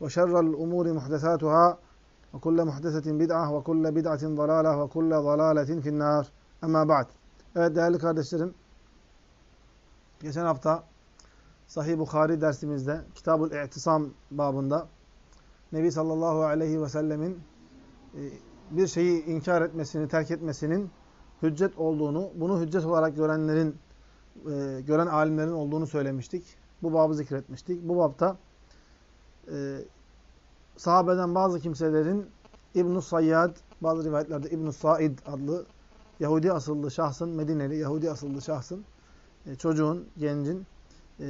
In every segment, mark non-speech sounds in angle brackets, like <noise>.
وشر الأمور محدثاتها وكل محدثة بدعة وكل بدعة ضلالة وكل ضلالة في النار أما بعد Evet değerli kardeşlerim geçen hafta Sahih Bukhari dersimizde Kitabul İ'tisam babında Nebi sallallahu aleyhi ve sellemin bir şeyi inkar etmesini, terk etmesinin hüccet olduğunu, bunu hüccet olarak görenlerin, e, gören alimlerin olduğunu söylemiştik. Bu babı zikretmiştik. Bu babta e, sahabeden bazı kimselerin İbn-i Sayyad, bazı rivayetlerde İbn-i Said adlı Yahudi asıllı şahsın, Medineli Yahudi asıllı şahsın, e, çocuğun, gencin e,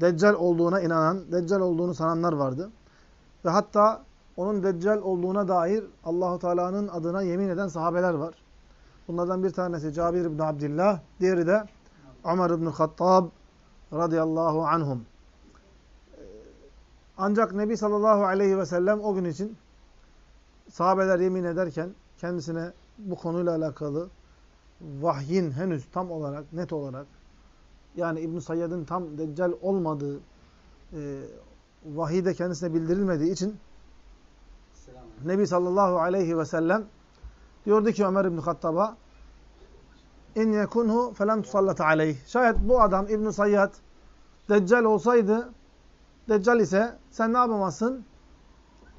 Deccal olduğuna inanan, Deccal olduğunu sananlar vardı. Ve hatta onun Deccal olduğuna dair Allahu Teala'nın adına yemin eden sahabeler var. Bunlardan bir tanesi Cabir ibn Abdullah, diğeri de Ömer ibn Hattab radıyallahu anhum. Ancak Nebi sallallahu aleyhi ve sellem o gün için sahabeler yemin ederken kendisine bu konuyla alakalı vahyin henüz tam olarak, net olarak yani İbn-i Sayyad'ın tam deccal olmadığı e, vahide kendisine bildirilmediği için Nebi sallallahu aleyhi ve sellem diyordu ki Ömer İbn-i Hattab'a in yekunhu felem tusallat aleyh. Şayet bu adam İbn-i Sayyad deccal olsaydı Deccal ise sen ne yapamazsın?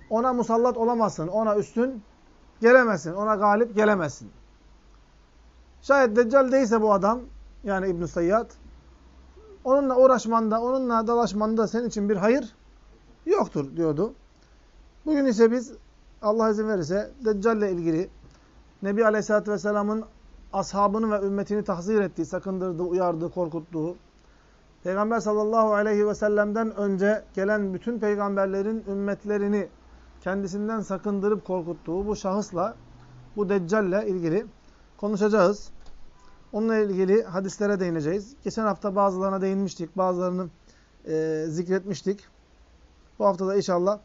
Ona musallat olamazsın. Ona üstün gelemezsin. Ona galip gelemezsin. Şayet Deccal değilse bu adam, yani İbn-i Sayyad, onunla uğraşmanda, onunla dalaşmanda senin için bir hayır yoktur diyordu. Bugün ise biz Allah izin verirse Deccal ile ilgili Nebi Aleyhisselatü Vesselam'ın ashabını ve ümmetini tahzir ettiği, sakındırdığı, uyardığı, korkuttuğu, Peygamber sallallahu aleyhi ve sellem'den önce gelen bütün peygamberlerin ümmetlerini kendisinden sakındırıp korkuttuğu bu şahısla, bu deccalle ilgili konuşacağız. Onunla ilgili hadislere değineceğiz. Geçen hafta bazılarına değinmiştik, bazılarını e, zikretmiştik. Bu hafta da inşallah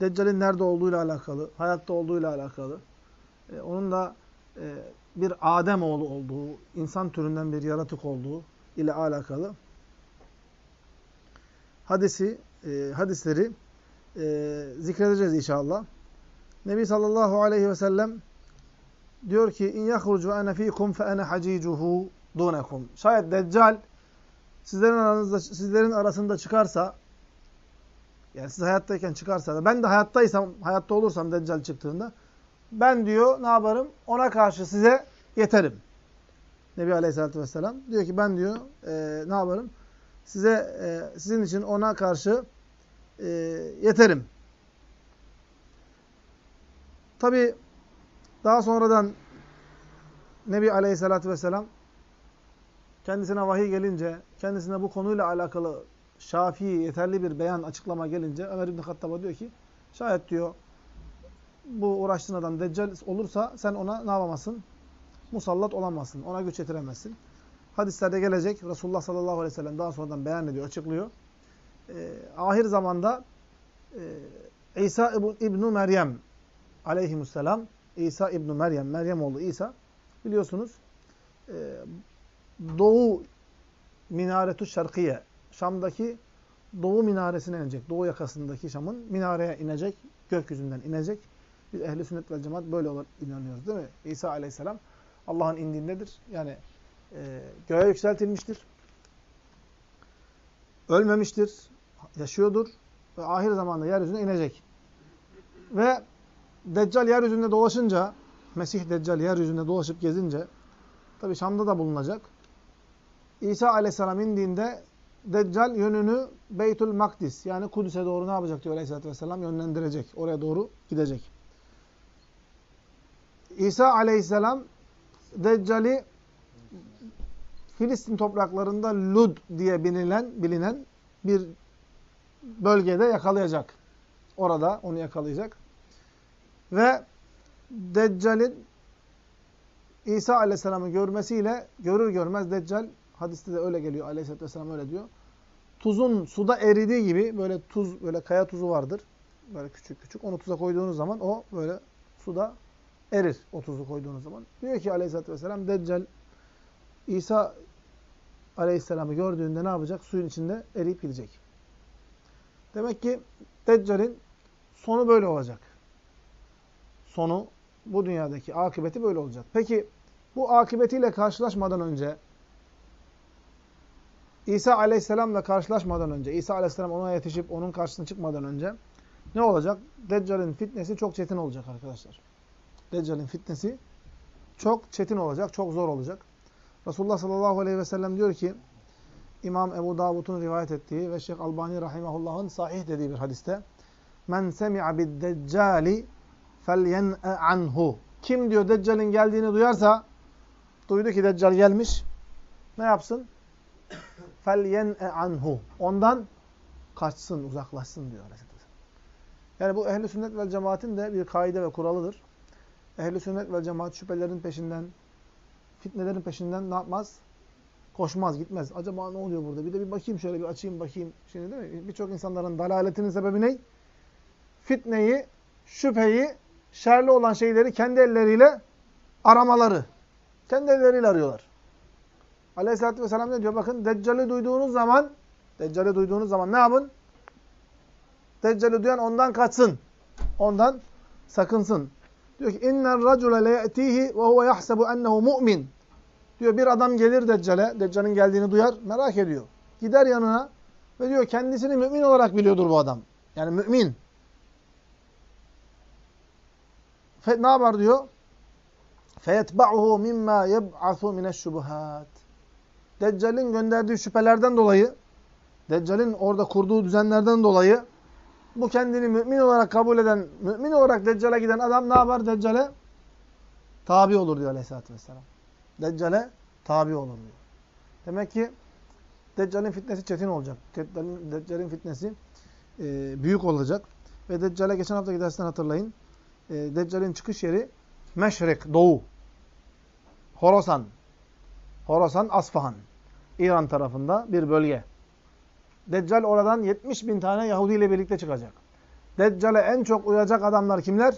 Deccal'in nerede olduğuyla alakalı, hayatta olduğuyla alakalı, e, onun da e, bir Adem oğlu olduğu, insan türünden bir yaratık olduğu ile alakalı hadisi, e, hadisleri e, zikredeceğiz inşallah. Nebi sallallahu aleyhi ve sellem diyor ki in yahrucu ene fikum fe ene hacicuhu dunekum. Şayet Deccal sizlerin aranızda sizlerin arasında çıkarsa yani siz hayattayken çıkarsa da ben de hayattaysam, hayatta olursam Deccal çıktığında ben diyor ne yaparım? Ona karşı size yeterim. Nebi Aleyhisselatü Vesselam diyor ki ben diyor e, ne yaparım? Size e, sizin için ona karşı e, yeterim. Tabi daha sonradan Nebi Aleyhisselatü Vesselam kendisine vahiy gelince, kendisine bu konuyla alakalı şafi, yeterli bir beyan, açıklama gelince Ömer İbni Hattab'a diyor ki şayet diyor bu uğraştığın adam deccal olursa sen ona ne yapamazsın? Musallat olamazsın. Ona güç yetiremezsin. Hadislerde gelecek. Resulullah sallallahu aleyhi ve sellem daha sonradan beyan ediyor, açıklıyor. E, ahir zamanda e, İsa İbn Meryem aleyhisselam İsa İbn Meryem, Meryem oğlu İsa biliyorsunuz e, Doğu Minaretu Şarkiye Şam'daki Doğu minaresine inecek. Doğu yakasındaki Şam'ın minareye inecek. Gökyüzünden inecek. Biz ehli sünnet ve cemaat böyle olarak inanıyoruz değil mi? İsa aleyhisselam Allah'ın indindedir. Yani e, göğe yükseltilmiştir. Ölmemiştir. Yaşıyordur. Ve ahir zamanda yeryüzüne inecek. Ve Deccal yeryüzünde dolaşınca, Mesih Deccal yeryüzünde dolaşıp gezince, tabi Şam'da da bulunacak. İsa aleyhisselam indiğinde Deccal yönünü Beytül Makdis yani Kudüs'e doğru ne yapacak diyor aleyhissalatü vesselam? Yönlendirecek. Oraya doğru gidecek. İsa aleyhisselam Deccal'i Filistin topraklarında Lud diye bilinen, bilinen bir bölgede yakalayacak. Orada onu yakalayacak. Ve Deccal'in İsa Aleyhisselam'ı görmesiyle görür görmez Deccal hadiste de öyle geliyor Aleyhisselatü Vesselam öyle diyor. Tuzun suda eridiği gibi böyle tuz böyle kaya tuzu vardır. Böyle küçük küçük. Onu tuza koyduğunuz zaman o böyle suda erir o tuzu koyduğunuz zaman. Diyor ki Aleyhisselatü Vesselam Deccal İsa Aleyhisselam'ı gördüğünde ne yapacak? Suyun içinde eriyip gidecek. Demek ki Deccal'in sonu böyle olacak. Sonu bu dünyadaki akıbeti böyle olacak. Peki bu akıbetiyle karşılaşmadan önce İsa Aleyhisselam'la karşılaşmadan önce, İsa Aleyhisselam ona yetişip onun karşısına çıkmadan önce ne olacak? Deccal'in fitnesi çok çetin olacak arkadaşlar. Deccal'in fitnesi çok çetin olacak, çok zor olacak. Resulullah sallallahu aleyhi ve sellem diyor ki, İmam Ebu Davud'un rivayet ettiği ve Şeyh Albani rahimahullah'ın sahih dediği bir hadiste, Men semi'a bid-deccali felyen'e anhu. Kim diyor Deccal'in geldiğini duyarsa, duydu ki Deccal gelmiş, ne yapsın? <coughs> Felyen'e anhu. Ondan kaçsın, uzaklaşsın diyor. Yani bu ehli sünnet vel cemaatin de bir kaide ve kuralıdır. Ehli sünnet vel cemaat şüphelerin peşinden, fitnelerin peşinden ne yapmaz? Koşmaz, gitmez. Acaba ne oluyor burada? Bir de bir bakayım şöyle bir açayım bakayım. Şimdi değil mi? Birçok insanların dalaletinin sebebi ne? Fitneyi, şüpheyi, şerli olan şeyleri kendi elleriyle aramaları. Kendi elleriyle arıyorlar. Aleyhisselatü Vesselam ne diyor? Bakın Deccal'i duyduğunuz zaman Deccal'i duyduğunuz zaman ne yapın? Deccal'i duyan ondan kaçsın. Ondan sakınsın. Diyor ki inner racule le yetihi ve huve yahsebu ennehu mu'min. Diyor bir adam gelir Deccal'e, Deccal'in geldiğini duyar, merak ediyor. Gider yanına ve diyor kendisini mümin olarak biliyordur bu adam. Yani mümin. Fe, ne yapar diyor? Feyetba'uhu mimma yeb'asu mineşşubuhat. Deccal'in gönderdiği şüphelerden dolayı, Deccal'in orada kurduğu düzenlerden dolayı bu kendini mümin olarak kabul eden, mümin olarak Deccal'e giden adam ne yapar? Deccal'e tabi olur diyor Aleyhisselatü Vesselam. Deccal'e tabi olur diyor. Demek ki Deccal'in fitnesi çetin olacak. Deccal'in fitnesi e, büyük olacak. Ve Deccal'e geçen hafta gidersen hatırlayın. E, Deccal'in çıkış yeri Meşrik, Doğu. Horasan. Horasan, Asfahan. İran tarafında bir bölge. Deccal oradan 70 bin tane Yahudi ile birlikte çıkacak. Deccal'e en çok uyacak adamlar kimler?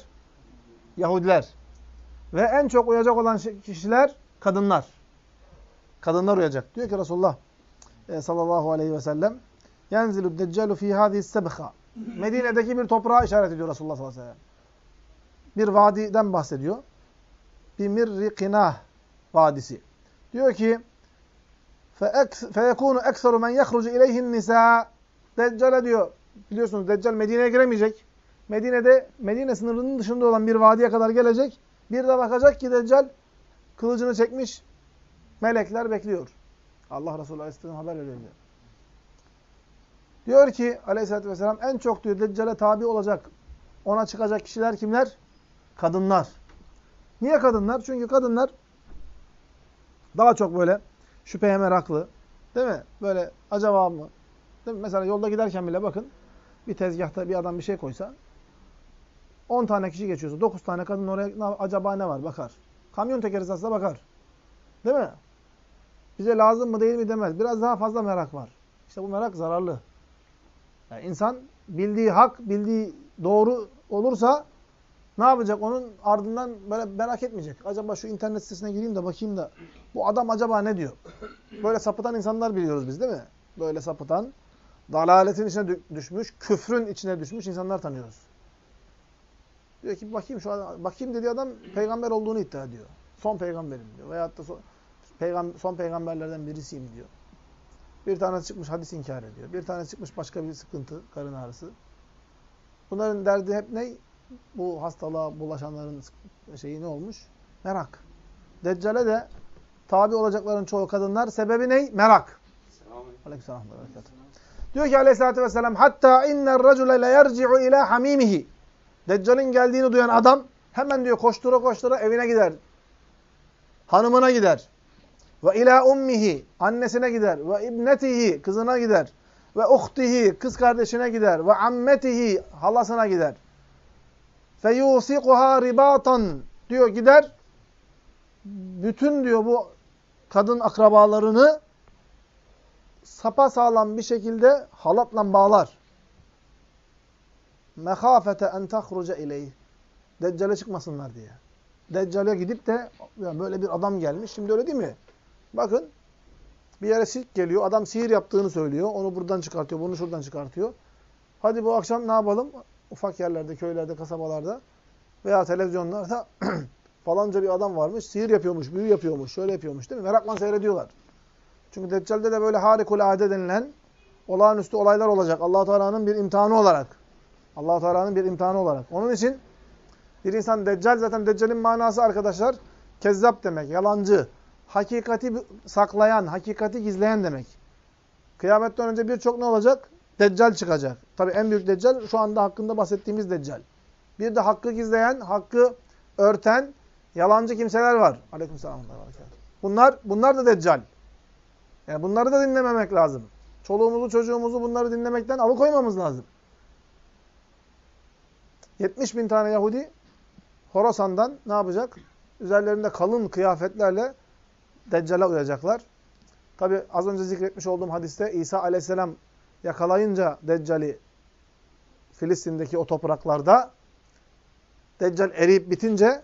Yahudiler. Ve en çok uyacak olan kişiler kadınlar. Kadınlar uyacak. Diyor ki Resulullah e, sallallahu aleyhi ve sellem Yenzilü deccalu fi hâzî sebha. Medine'deki bir toprağa işaret ediyor Resulullah sallallahu aleyhi ve sellem. Bir vadiden bahsediyor. Bir mirriqinah vadisi. Diyor ki فَيَكُونُ اَكْثَرُ مَنْ يَخْرُجُ اِلَيْهِ النِّسَاءِ Deccal'e diyor, biliyorsunuz Deccal Medine'ye giremeyecek. Medine'de, Medine sınırının dışında olan bir vadiye kadar gelecek. Bir de bakacak ki Deccal kılıcını çekmiş. Melekler bekliyor. Allah Resulü Aleyhisselam haber veriyor diyor. Diyor ki Aleyhisselatü Vesselam en çok diyor Deccal'e tabi olacak. Ona çıkacak kişiler kimler? Kadınlar. Niye kadınlar? Çünkü kadınlar daha çok böyle şüpheye meraklı. Değil mi? Böyle acaba mı? Değil mi? Mesela yolda giderken bile bakın bir tezgahta bir adam bir şey koysa 10 tane kişi geçiyorsa 9 tane kadın oraya acaba ne var bakar. Kamyon tekeri satsa bakar. Değil mi? Bize lazım mı değil mi demez. Biraz daha fazla merak var. İşte bu merak zararlı. Yani insan bildiği hak, bildiği doğru olursa ne yapacak? Onun ardından böyle merak etmeyecek. Acaba şu internet sitesine gireyim de bakayım da bu adam acaba ne diyor? Böyle sapıtan insanlar biliyoruz biz değil mi? Böyle sapıtan, dalaletin içine düşmüş, küfrün içine düşmüş insanlar tanıyoruz. Diyor ki bakayım şu adam, bakayım dediği adam peygamber olduğunu iddia ediyor. Son peygamberim diyor. Veyahut da son, peygam, son peygamberlerden birisiyim diyor. Bir tanesi çıkmış hadis inkar ediyor. Bir tanesi çıkmış başka bir sıkıntı, karın ağrısı. Bunların derdi hep ne? Bu hastalığa bulaşanların şeyi ne olmuş? Merak. Deccale de tabi olacakların çoğu kadınlar. Sebebi ne? Merak. Aleykümselam. Diyor ki aleyhissalatü vesselam hatta inner racule le yerci'u ila hamimihi. Deccal'in geldiğini duyan adam hemen diyor koştura koştura evine gider. Hanımına gider. Ve ila ummihi annesine gider. Ve ibnetihi kızına gider. Ve uhtihi kız kardeşine gider. Ve ammetihi halasına gider. Feyusikuha ribatan diyor gider. Bütün diyor bu kadın akrabalarını sapa sağlam bir şekilde halatla bağlar. Mehafete en tahruca ileyh. Deccale çıkmasınlar diye. Deccale gidip de ya böyle bir adam gelmiş. Şimdi öyle değil mi? Bakın bir yere sirk geliyor. Adam sihir yaptığını söylüyor. Onu buradan çıkartıyor. Bunu şuradan çıkartıyor. Hadi bu akşam ne yapalım? Ufak yerlerde, köylerde, kasabalarda veya televizyonlarda <clears throat> falanca bir adam varmış. Sihir yapıyormuş, büyü yapıyormuş, şöyle yapıyormuş değil mi? Merakla seyrediyorlar. Çünkü Deccal'de de böyle harikulade denilen olağanüstü olaylar olacak. allah Teala'nın bir imtihanı olarak. allah Teala'nın bir imtihanı olarak. Onun için bir insan Deccal zaten Deccal'in manası arkadaşlar kezzap demek, yalancı, hakikati saklayan, hakikati gizleyen demek. Kıyametten önce birçok ne olacak? Deccal çıkacak. Tabi en büyük Deccal şu anda hakkında bahsettiğimiz Deccal. Bir de hakkı gizleyen, hakkı örten, yalancı kimseler var. Aleykümselam. Bunlar, bunlar da Deccal. Yani bunları da dinlememek lazım. Çoluğumuzu, çocuğumuzu bunları dinlemekten alıkoymamız lazım. 70 bin tane Yahudi Horasan'dan ne yapacak? Üzerlerinde kalın kıyafetlerle Deccal'a uyacaklar. Tabi az önce zikretmiş olduğum hadiste İsa aleyhisselam yakalayınca Deccal'i Filistin'deki o topraklarda Deccal eriyip bitince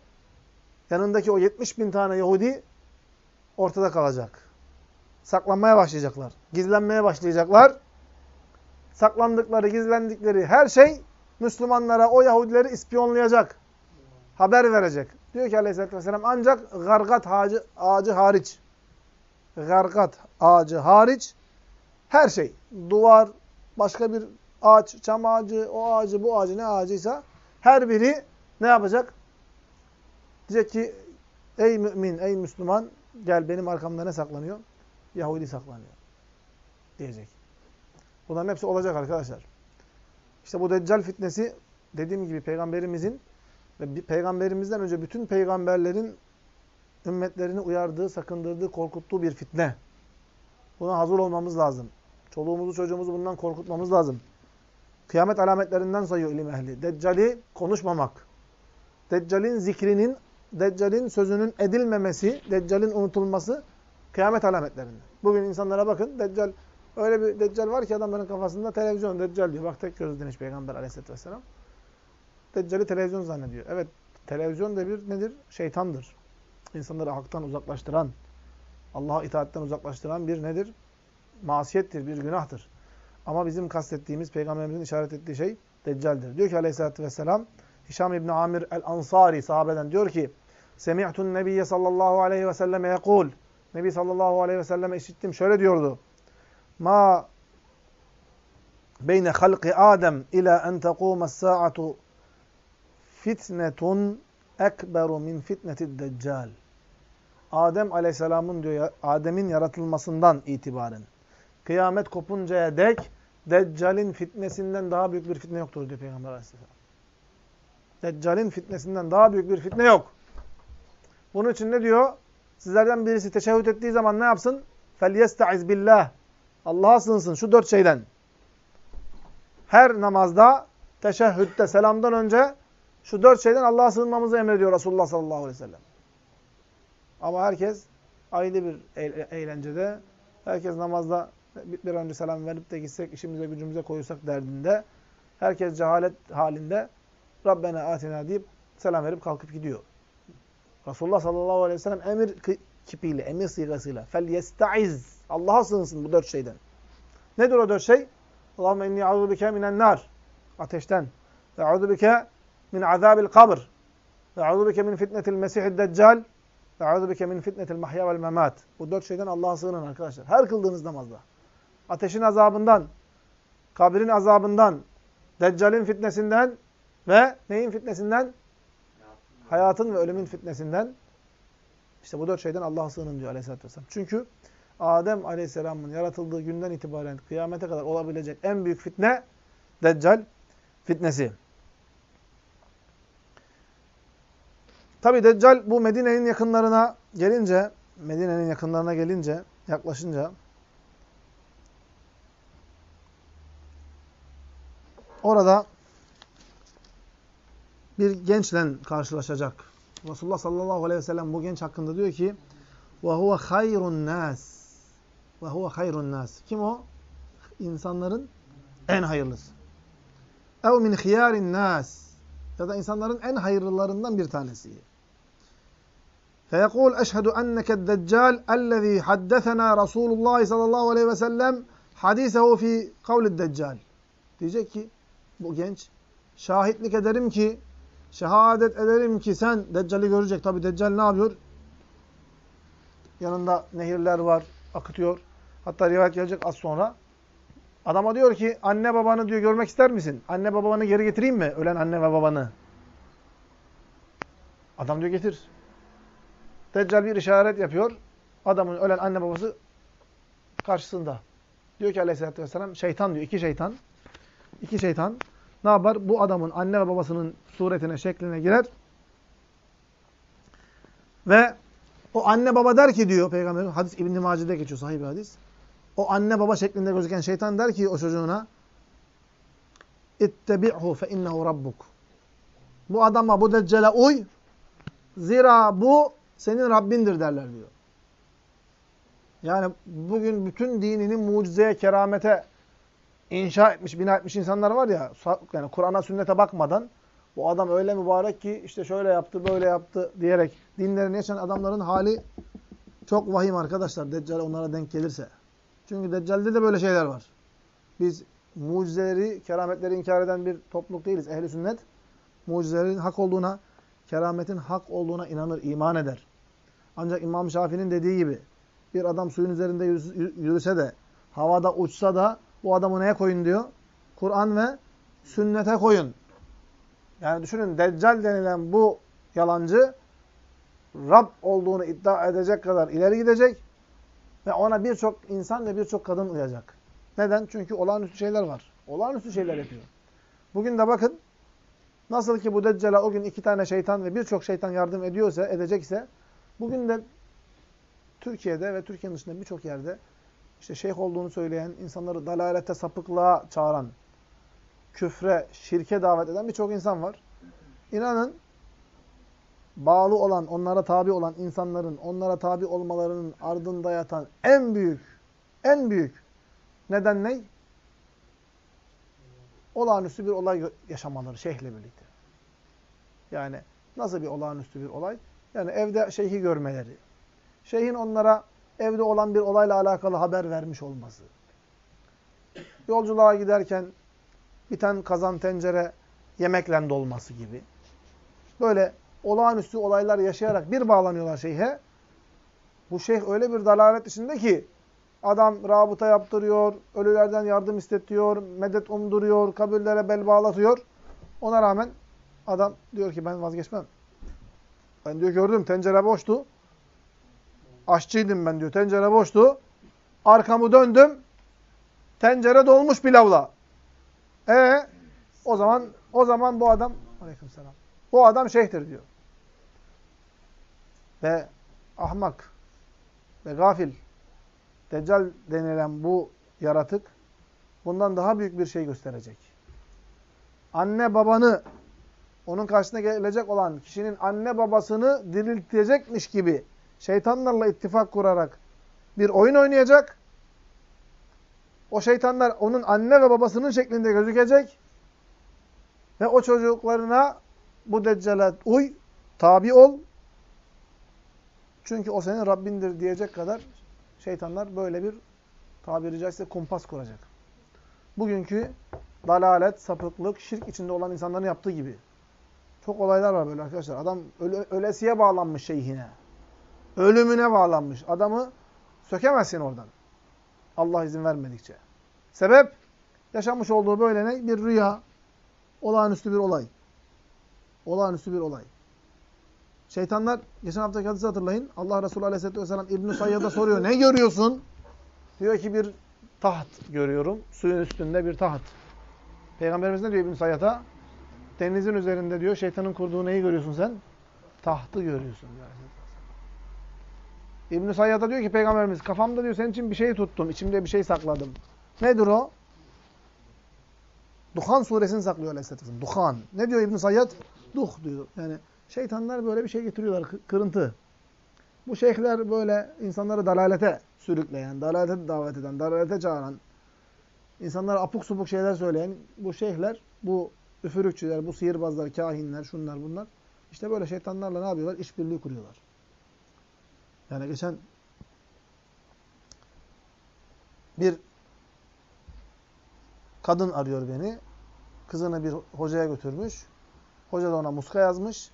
yanındaki o 70 bin tane Yahudi ortada kalacak. Saklanmaya başlayacaklar. Gizlenmeye başlayacaklar. Saklandıkları, gizlendikleri her şey Müslümanlara, o Yahudileri ispiyonlayacak. Haber verecek. Diyor ki aleyhissalatü vesselam ancak gargat ağacı, ağacı hariç. Gargat ağacı hariç her şey. Duvar, başka bir ağaç, çam ağacı, o ağacı, bu ağacı ne ağacıysa her biri ne yapacak? Diyecek ki ey mümin, ey Müslüman gel benim arkamda ne saklanıyor? Yahudi saklanıyor. Diyecek. Bunların hepsi olacak arkadaşlar. İşte bu Deccal fitnesi dediğim gibi peygamberimizin ve peygamberimizden önce bütün peygamberlerin ümmetlerini uyardığı, sakındırdığı, korkuttuğu bir fitne. Buna hazır olmamız lazım. Çoluğumuzu, çocuğumuzu bundan korkutmamız lazım. Kıyamet alametlerinden sayıyor ilim ehli. Deccali konuşmamak. Deccal'in zikrinin, Deccal'in sözünün edilmemesi, Deccal'in unutulması kıyamet alametlerinden. Bugün insanlara bakın, Deccal öyle bir Deccal var ki adamların kafasında televizyon Deccal diyor. Bak tek gözlü demiş Peygamber aleyhisselatü vesselam. Deccal'i televizyon zannediyor. Evet, televizyon da bir nedir? Şeytandır. İnsanları haktan uzaklaştıran, Allah'a itaatten uzaklaştıran bir nedir? Masiyettir, bir günahtır. Ama bizim kastettiğimiz, Peygamberimizin işaret ettiği şey Deccal'dir. Diyor ki aleyhissalatü vesselam, Hişam İbni Amir el-Ansari sahabeden diyor ki, Semi'tun Nebiyye sallallahu aleyhi ve selleme yekul. Nebi sallallahu aleyhi ve selleme işittim. Şöyle diyordu. Ma beyne halqi Adem ila en tequmes sa'atu fitnetun ekberu min fitnetid deccal. Adem aleyhisselamın diyor Adem'in yaratılmasından itibaren kıyamet kopuncaya dek Deccal'in fitnesinden daha büyük bir fitne yoktur diyor Peygamber aleyhisselam. Deccal'in fitnesinden daha büyük bir fitne yok. Bunun için ne diyor? Sizlerden birisi teşehhüd ettiği zaman ne yapsın? فَلْيَسْتَعِذْ billah. Allah'a sığınsın şu dört şeyden. Her namazda, teşehhütte, selamdan önce şu dört şeyden Allah'a sığınmamızı emrediyor Resulullah sallallahu aleyhi ve sellem. Ama herkes ayrı bir eğlencede, herkes namazda bir önce selam verip de gitsek, işimize gücümüze koyursak derdinde, herkes cehalet halinde Rabbena atina deyip selam verip kalkıp gidiyor. Resulullah sallallahu aleyhi ve sellem emir kipiyle, emir sigasıyla fel yestaiz. Allah'a sığınsın bu dört şeyden. Nedir o dört şey? Allahümme inni a'udhu bike minen nar. Ateşten. Ve a'udhu bike min azabil kabr. Ve a'udhu bike min fitnetil mesihid deccal. Ve a'udhu bike min fitnetil mahya vel memat. Bu dört şeyden Allah'a sığının arkadaşlar. Her kıldığınız namazda. Ateşin azabından, kabrin azabından, deccalin fitnesinden Ve neyin fitnesinden? Hayatın ve ölümün fitnesinden. İşte bu dört şeyden Allah'a sığının diyor aleyhissalatü vesselam. Çünkü Adem aleyhisselamın yaratıldığı günden itibaren kıyamete kadar olabilecek en büyük fitne Deccal fitnesi. Tabi Deccal bu Medine'nin yakınlarına gelince, Medine'nin yakınlarına gelince, yaklaşınca orada bir gençle karşılaşacak. Resulullah sallallahu aleyhi ve sellem bu genç hakkında diyor ki وَهُوَ خَيْرُ النَّاسِ وَهُوَ خَيْرُ النَّاسِ Kim o? İnsanların en hayırlısı. اَوْ min خِيَارِ النَّاسِ Ya da insanların en hayırlılarından bir tanesi. فَيَقُولُ اَشْهَدُ اَنَّكَ الدَّجَّالِ اَلَّذ۪ي حَدَّثَنَا رَسُولُ اللّٰهِ sallallahu aleyhi ve sellem hadisehu fi kavlid deccal. Diyecek ki bu genç şahitlik ederim ki şehadet ederim ki sen Deccal'i görecek. Tabi Deccal ne yapıyor? Yanında nehirler var, akıtıyor. Hatta rivayet gelecek az sonra. Adama diyor ki anne babanı diyor görmek ister misin? Anne babanı geri getireyim mi? Ölen anne ve babanı. Adam diyor getir. Deccal bir işaret yapıyor. Adamın ölen anne babası karşısında. Diyor ki aleyhissalatü vesselam şeytan diyor. iki şeytan. İki şeytan ne yapar? Bu adamın anne ve babasının suretine, şekline girer. Ve o anne baba der ki diyor Peygamber hadis İbn-i Mace'de geçiyor sahih bir hadis. O anne baba şeklinde gözüken şeytan der ki o çocuğuna İttebi'hu fe innehu rabbuk. Bu adama, bu deccale uy. Zira bu senin Rabbindir derler diyor. Yani bugün bütün dinini mucizeye, keramete inşa etmiş, bina etmiş insanlar var ya, yani Kur'an'a, sünnete bakmadan bu adam öyle mübarek ki işte şöyle yaptı, böyle yaptı diyerek dinlerini yaşayan adamların hali çok vahim arkadaşlar. Deccal onlara denk gelirse. Çünkü Deccal'de de böyle şeyler var. Biz mucizeleri, kerametleri inkar eden bir topluluk değiliz. Ehli sünnet mucizelerin hak olduğuna, kerametin hak olduğuna inanır, iman eder. Ancak İmam Şafii'nin dediği gibi bir adam suyun üzerinde yürüse de, havada uçsa da bu adamı neye koyun diyor? Kur'an ve sünnete koyun. Yani düşünün Deccal denilen bu yalancı Rab olduğunu iddia edecek kadar ileri gidecek ve ona birçok insan ve birçok kadın uyacak. Neden? Çünkü olağanüstü şeyler var. Olağanüstü şeyler yapıyor. Bugün de bakın nasıl ki bu Deccal'a o gün iki tane şeytan ve birçok şeytan yardım ediyorsa, edecekse bugün de Türkiye'de ve Türkiye'nin dışında birçok yerde işte şeyh olduğunu söyleyen, insanları dalalete, sapıklığa çağıran, küfre, şirke davet eden birçok insan var. İnanın, bağlı olan, onlara tabi olan insanların, onlara tabi olmalarının ardında yatan en büyük, en büyük neden ne? Olağanüstü bir olay yaşamaları şeyhle birlikte. Yani nasıl bir olağanüstü bir olay? Yani evde şeyhi görmeleri. Şeyhin onlara evde olan bir olayla alakalı haber vermiş olması. Yolculuğa giderken biten kazan tencere yemekle dolması gibi. Böyle olağanüstü olaylar yaşayarak bir bağlanıyorlar şeyhe. Bu şeyh öyle bir dalalet içinde ki adam rabıta yaptırıyor, ölülerden yardım istetiyor, medet umduruyor, kabirlere bel bağlatıyor. Ona rağmen adam diyor ki ben vazgeçmem. Ben diyor gördüm tencere boştu. Aşçıydım ben diyor. Tencere boştu. Arkamı döndüm. Tencere dolmuş pilavla. E o zaman o zaman bu adam aleykümselam. Bu adam şeyhtir diyor. Ve ahmak ve gafil Deccal denilen bu yaratık bundan daha büyük bir şey gösterecek. Anne babanı onun karşısına gelecek olan kişinin anne babasını diriltecekmiş gibi şeytanlarla ittifak kurarak bir oyun oynayacak. O şeytanlar onun anne ve babasının şeklinde gözükecek. Ve o çocuklarına bu deccale uy, tabi ol. Çünkü o senin Rabbindir diyecek kadar şeytanlar böyle bir tabiri caizse kumpas kuracak. Bugünkü dalalet, sapıklık, şirk içinde olan insanların yaptığı gibi. Çok olaylar var böyle arkadaşlar. Adam öle, ölesiye bağlanmış şeyhine. Ölümüne bağlanmış. Adamı sökemezsin oradan. Allah izin vermedikçe. Sebep? Yaşamış olduğu böyle ne? Bir rüya. Olağanüstü bir olay. Olağanüstü bir olay. Şeytanlar, geçen haftaki hadisi hatırlayın. Allah Resulü Aleyhisselatü Vesselam İbn-i Sayyad'a soruyor. Ne görüyorsun? Diyor ki bir taht görüyorum. Suyun üstünde bir taht. Peygamberimiz ne diyor İbn-i Sayyad'a? Denizin üzerinde diyor şeytanın kurduğu neyi görüyorsun sen? Tahtı görüyorsun diyor. İbn-i Sayyad'a diyor ki Peygamberimiz kafamda diyor senin için bir şey tuttum. içimde bir şey sakladım. Nedir o? Duhan suresini saklıyor Aleyhisselatü. Duhan. Ne diyor İbn-i Sayyad? Duh diyor. Yani şeytanlar böyle bir şey getiriyorlar. Kırıntı. Bu şeyhler böyle insanları dalalete sürükleyen, dalalete davet eden, dalalete çağıran, insanlara apuk supuk şeyler söyleyen bu şeyhler, bu üfürükçüler, bu sihirbazlar, kahinler, şunlar bunlar. işte böyle şeytanlarla ne yapıyorlar? İşbirliği kuruyorlar. Yani geçen bir kadın arıyor beni. Kızını bir hocaya götürmüş. Hoca da ona muska yazmış.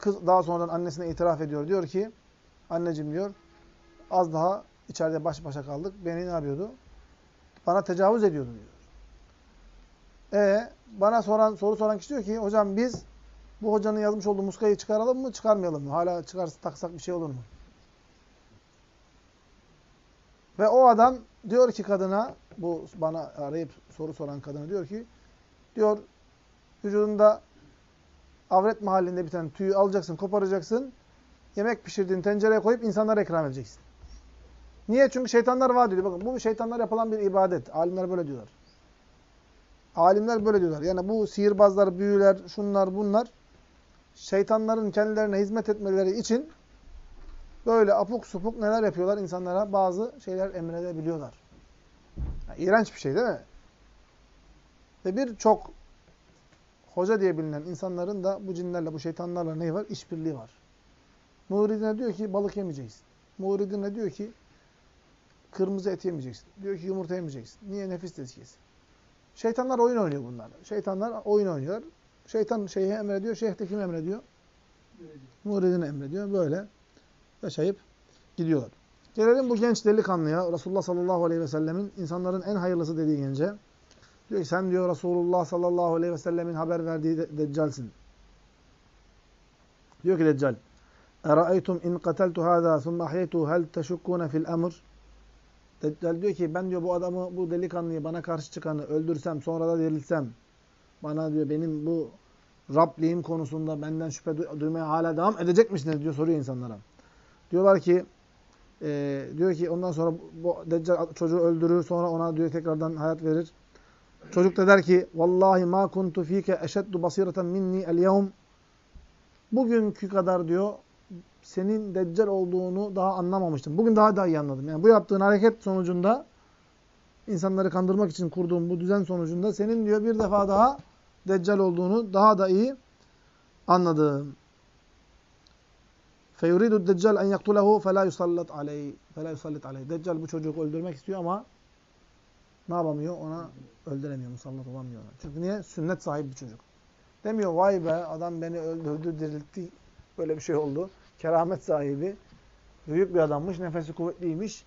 Kız daha sonradan annesine itiraf ediyor. Diyor ki, anneciğim diyor, az daha içeride baş başa kaldık. Beni ne yapıyordu? Bana tecavüz ediyordu diyor. E bana soran soru soran kişi diyor ki, hocam biz bu hocanın yazmış olduğu muskayı çıkaralım mı, çıkarmayalım mı? Hala çıkarsa taksak bir şey olur mu? Ve o adam diyor ki kadına, bu bana arayıp soru soran kadına diyor ki, diyor vücudunda avret mahallinde bir tane tüyü alacaksın, koparacaksın. Yemek pişirdiğin tencereye koyup insanlara ikram edeceksin. Niye? Çünkü şeytanlar vaat ediyor. Bakın bu şeytanlar yapılan bir ibadet. Alimler böyle diyorlar. Alimler böyle diyorlar. Yani bu sihirbazlar, büyüler, şunlar, bunlar şeytanların kendilerine hizmet etmeleri için böyle apuk supuk neler yapıyorlar insanlara? Bazı şeyler emredebiliyorlar. Yani iğrenç bir şey değil mi? Ve birçok hoca diye bilinen insanların da bu cinlerle, bu şeytanlarla ne var? İşbirliği var. Muridine diyor ki balık yemeyeceksin. Muridine diyor ki kırmızı et yemeyeceksin. Diyor ki yumurta yemeyeceksin. Niye? Nefis tezkiyesi. Şeytanlar oyun oynuyor bunlarla. Şeytanlar oyun oynuyor. Şeytan şeyhe emrediyor. Şeyh de kim emrediyor? Muridine emrediyor. Böyle yaşayıp gidiyorlar. Gelelim bu genç delikanlıya. Resulullah sallallahu aleyhi ve sellemin insanların en hayırlısı dediği gence. Diyor ki sen diyor Resulullah sallallahu aleyhi ve sellemin haber verdiği de deccalsin. Diyor ki Deccal اَرَأَيْتُمْ اِنْ قَتَلْتُ هَذَا ثُمَّ اَحْيَيْتُ هَلْ تَشُكُّونَ fil الْأَمْرِ Deccal diyor ki ben diyor bu adamı, bu delikanlıyı, bana karşı çıkanı öldürsem, sonra da dirilsem, bana diyor benim bu Rabliğim konusunda benden şüphe duymaya hala devam edecek misiniz diyor soruyor insanlara. Diyorlar ki e, diyor ki ondan sonra bu Deccal çocuğu öldürür sonra ona diyor tekrardan hayat verir. Çocuk da der ki vallahi ma kuntu fike eşeddu basireten minni el yevm bugünkü kadar diyor senin deccal olduğunu daha anlamamıştım. Bugün daha da iyi anladım. Yani bu yaptığın hareket sonucunda insanları kandırmak için kurduğum bu düzen sonucunda senin diyor bir defa daha deccal olduğunu daha da iyi anladım. Feyuridu deccal en yaktulehu fela yusallat aleyh. Fela yusallit aleyh. Deccal bu çocuğu öldürmek istiyor ama ne yapamıyor? Ona öldüremiyor, musallat olamıyor. Çünkü niye? Sünnet sahibi bir çocuk. Demiyor vay be adam beni öldürdü, diriltti. Böyle bir şey oldu. Keramet sahibi. Büyük bir adammış, nefesi kuvvetliymiş.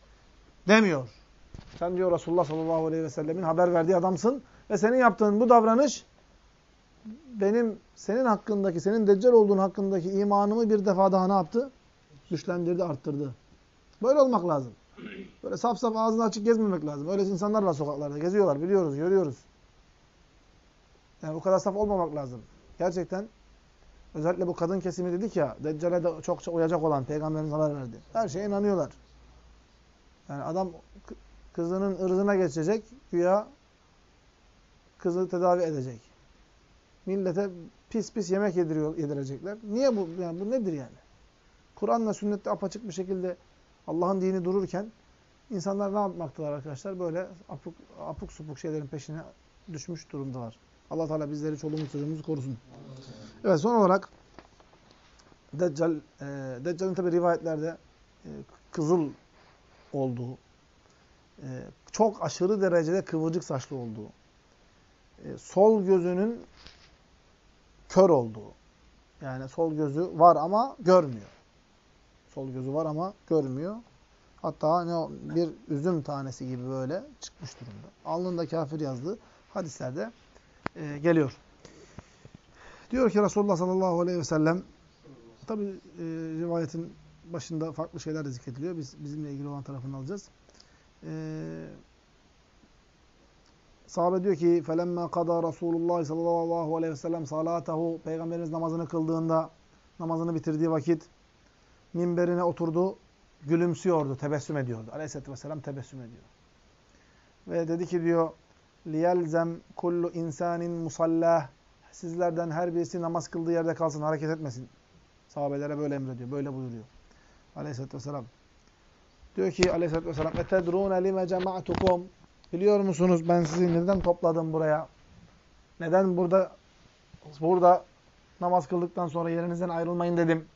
Demiyor. Sen diyor Resulullah sallallahu aleyhi ve sellemin haber verdiği adamsın. Ve senin yaptığın bu davranış benim senin hakkındaki, senin deccal olduğun hakkındaki imanımı bir defa daha ne yaptı? Güçlendirdi, arttırdı. Böyle olmak lazım. Böyle saf saf ağzını açık gezmemek lazım. Öyle insanlar var sokaklarda. Geziyorlar, biliyoruz, görüyoruz. Yani bu kadar saf olmamak lazım. Gerçekten özellikle bu kadın kesimi dedik ya, Deccal'e de çokça uyacak olan Peygamberimiz haber verdi. Her şeye inanıyorlar. Yani adam kızının ırzına geçecek, güya kızı tedavi edecek. Millete pis pis yemek yediriyor, yedirecekler. Niye bu? Yani bu nedir yani? Kur'an'la sünnette apaçık bir şekilde Allah'ın dini dururken insanlar ne yapmaktalar arkadaşlar? Böyle apuk, apuk supuk şeylerin peşine düşmüş durumdalar. Allah Teala bizleri çoluğumuz çocuğumuzu korusun. Evet son olarak Deccal, e, Deccal'in tabi rivayetlerde e, kızıl olduğu, e, çok aşırı derecede kıvırcık saçlı olduğu, e, sol gözünün kör olduğu, yani sol gözü var ama görmüyor. Sol gözü var ama görmüyor. Hatta ne bir üzüm tanesi gibi böyle çıkmış durumda. Alnında kafir yazdığı hadislerde e, geliyor. Diyor ki Resulullah sallallahu aleyhi ve sellem tabi e, rivayetin başında farklı şeyler de zikrediliyor. Biz bizimle ilgili olan tarafını alacağız. Eee Sahabe diyor ki فَلَمَّا قَضَى Resulullah sallallahu aleyhi ve sellem salatahu Peygamberimiz namazını kıldığında namazını bitirdiği vakit minberine oturdu, gülümsüyordu, tebessüm ediyordu. Aleyhisselatü vesselam tebessüm ediyor. Ve dedi ki diyor لِيَلْزَمْ kullu insanin musallah Sizlerden her birisi namaz kıldığı yerde kalsın, hareket etmesin. Sahabelere böyle emrediyor, böyle buyuruyor. Aleyhisselatü vesselam. Diyor ki aleyhisselatü vesselam اَتَدْرُونَ لِمَ جَمَعْتُكُمْ Biliyor musunuz ben sizi neden topladım buraya? Neden burada burada namaz kıldıktan sonra yerinizden ayrılmayın dedim.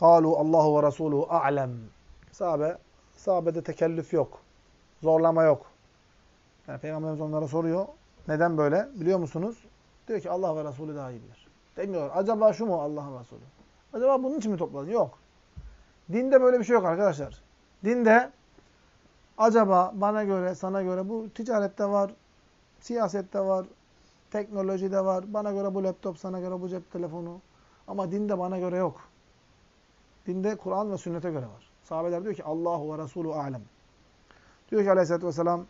Kalu Allahu ve Resuluhu a'lem. Sahabe, sahabede tekellüf yok. Zorlama yok. Yani Peygamberimiz onlara soruyor. Neden böyle? Biliyor musunuz? Diyor ki Allah ve Resulü daha iyi bilir. Demiyor. Acaba şu mu Allah ve Resulü? Acaba bunun için mi topladın? Yok. Dinde böyle bir şey yok arkadaşlar. Dinde acaba bana göre, sana göre bu ticarette var, siyasette var, teknolojide var. Bana göre bu laptop, sana göre bu cep telefonu. Ama dinde bana göre yok. Dinde Kur'an ve sünnete göre var. Sahabeler diyor ki Allahu ve Resulü alem. Diyor ki aleyhissalatü vesselam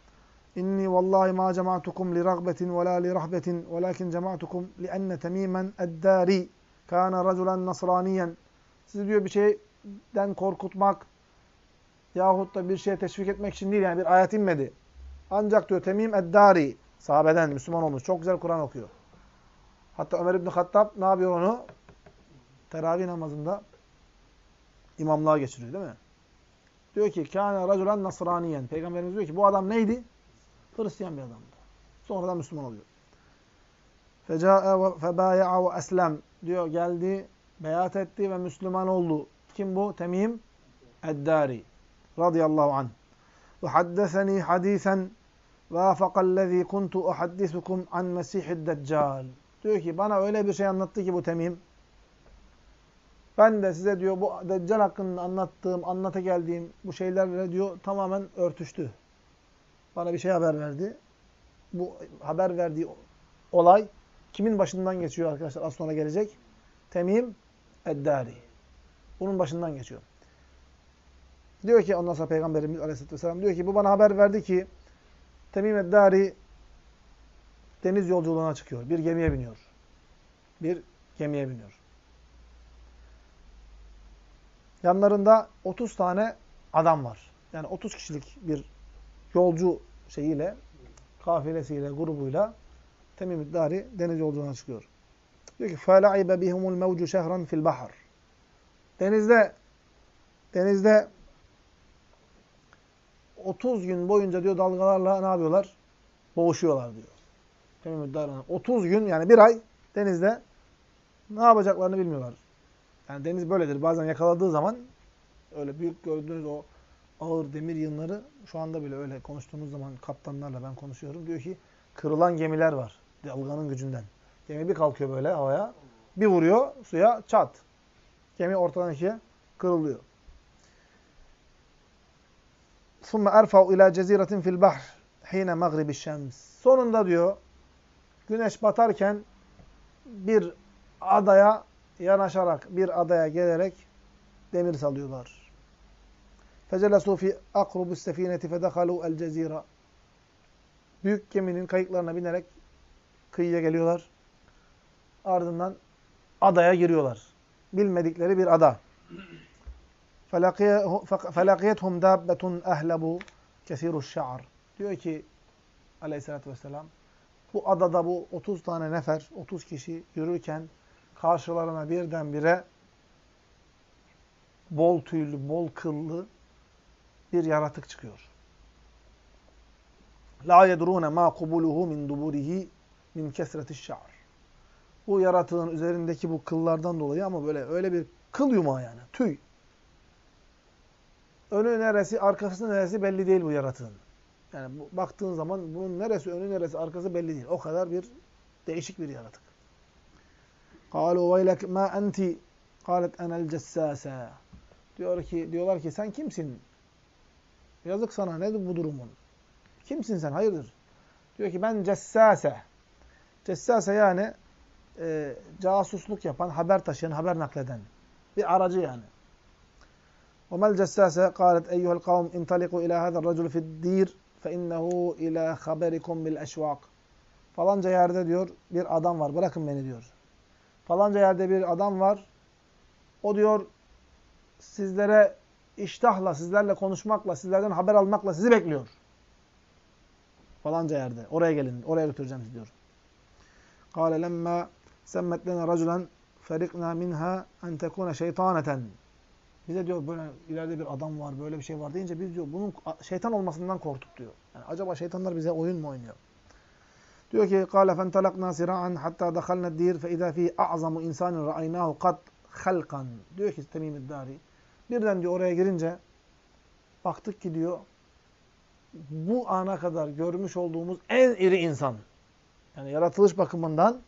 İnni vallahi ma cema'tukum li ragbetin ve la li rahbetin velakin cema'tukum li enne temimen eddari kana raculen nasraniyen. Sizi diyor bir şeyden korkutmak yahut da bir şeye teşvik etmek için değil yani bir ayet inmedi. Ancak diyor Temim eddari sahabeden Müslüman olmuş. Çok güzel Kur'an okuyor. Hatta Ömer İbni Hattab ne yapıyor onu? Teravih namazında imamlığa geçiriyor değil mi? Diyor ki kâne raculen nasraniyen. Peygamberimiz diyor ki bu adam neydi? Hristiyan bir adamdı. Sonradan Müslüman oluyor. Feca'e febaya'a ve eslem diyor geldi, beyat etti ve Müslüman oldu. Kim bu? Temim Eddari radıyallahu anh. Ve haddeseni hadisen vâfakallezî kuntu uhaddisukum an mesihid deccal. Diyor ki bana öyle bir şey anlattı ki bu Temim. Ben de size diyor bu Deccal hakkında anlattığım, anlata geldiğim bu şeylerle diyor tamamen örtüştü. Bana bir şey haber verdi. Bu haber verdiği olay kimin başından geçiyor arkadaşlar? Az sonra gelecek. Temim Eddari. Bunun başından geçiyor. Diyor ki ondan sonra Peygamberimiz Aleyhisselatü Vesselam diyor ki bu bana haber verdi ki Temim Eddari deniz yolculuğuna çıkıyor. Bir gemiye biniyor. Bir gemiye biniyor. Yanlarında 30 tane adam var. Yani 30 kişilik bir yolcu şeyiyle, kafilesiyle, grubuyla Temim Dari deniz yolculuğuna çıkıyor. Diyor ki فَلَعِبَ بِهُمُ الْمَوْجُ شَهْرًا fil bahar. Denizde denizde 30 gün boyunca diyor dalgalarla ne yapıyorlar? Boğuşuyorlar diyor. Temim Dari 30 gün yani bir ay denizde ne yapacaklarını bilmiyorlar. Yani deniz böyledir. Bazen yakaladığı zaman öyle büyük gördüğünüz o ağır demir yığınları şu anda bile öyle konuştuğumuz zaman kaptanlarla ben konuşuyorum. Diyor ki kırılan gemiler var dalganın gücünden. Gemi bir kalkıyor böyle havaya. Bir vuruyor suya çat. Gemi ortadan ikiye kırılıyor. ثُمَّ اَرْفَوْ اِلَى جَزِيرَةٍ fil الْبَحْرِ حِينَ مَغْرِبِ الشَّمْسِ Sonunda diyor güneş batarken bir adaya yanaşarak, bir adaya gelerek demir salıyorlar. فَجَلَسُوا فِي اَقْرُبُ السَّف۪ينَةِ فَدَخَلُوا الْجَز۪يرَ Büyük geminin kayıklarına binerek kıyıya geliyorlar. Ardından adaya giriyorlar. Bilmedikleri bir ada. فَلَقِيَتْهُمْ دَابَّةٌ اَهْلَبُوا كَثِيرُ الشَّعَرِ Diyor ki aleyhissalatü vesselam bu adada bu 30 tane nefer, 30 kişi yürürken karşılarına birdenbire bol tüylü, bol kıllı bir yaratık çıkıyor. La yedrune ma kubuluhu min duburihi min kesretiş şa'r. Bu yaratığın üzerindeki bu kıllardan dolayı ama böyle öyle bir kıl yumağı yani, tüy. Önü neresi, arkası neresi belli değil bu yaratığın. Yani bu, baktığın zaman bunun neresi önü neresi arkası belli değil. O kadar bir değişik bir yaratık. قالوا ويلك ما enti قالت انا الجساسه diyor ki diyorlar ki sen kimsin? Yazık sana nedir bu durumun? Kimsin sen? Hayırdır? Diyor ki ben cessase. Cessase yani e, casusluk yapan, haber taşıyan, haber nakleden. Bir aracı yani. وَمَا الْجَسَّاسَ قَالَتْ اَيُّهَا الْقَوْمِ اِنْتَلِقُوا اِلَى هَذَا الرَّجُلِ فِي الدِّيرِ فَاِنَّهُ اِلَى خَبَرِكُمْ بِالْاَشْوَاقِ Falanca yerde diyor bir adam var. Bırakın beni diyor. Falanca yerde bir adam var. O diyor sizlere iştahla, sizlerle konuşmakla, sizlerden haber almakla sizi bekliyor. Falanca yerde. Oraya gelin. Oraya götüreceğim sizi diyor. قال لما سمت لنا رجلا فرقنا منها en tekune şeytaneten. bize diyor böyle ileride bir adam var, böyle bir şey var deyince biz diyor bunun şeytan olmasından korktuk diyor. Yani acaba şeytanlar bize oyun mu oynuyor? Diyor ki: "Kale fentalakna sira'an hatta dakhalna dir fe iza fi a'zamu insanin ra'aynahu kat halkan." Diyor ki Temimid Dari. Birden diyor oraya girince baktık ki diyor bu ana kadar görmüş olduğumuz en iri insan. Yani yaratılış bakımından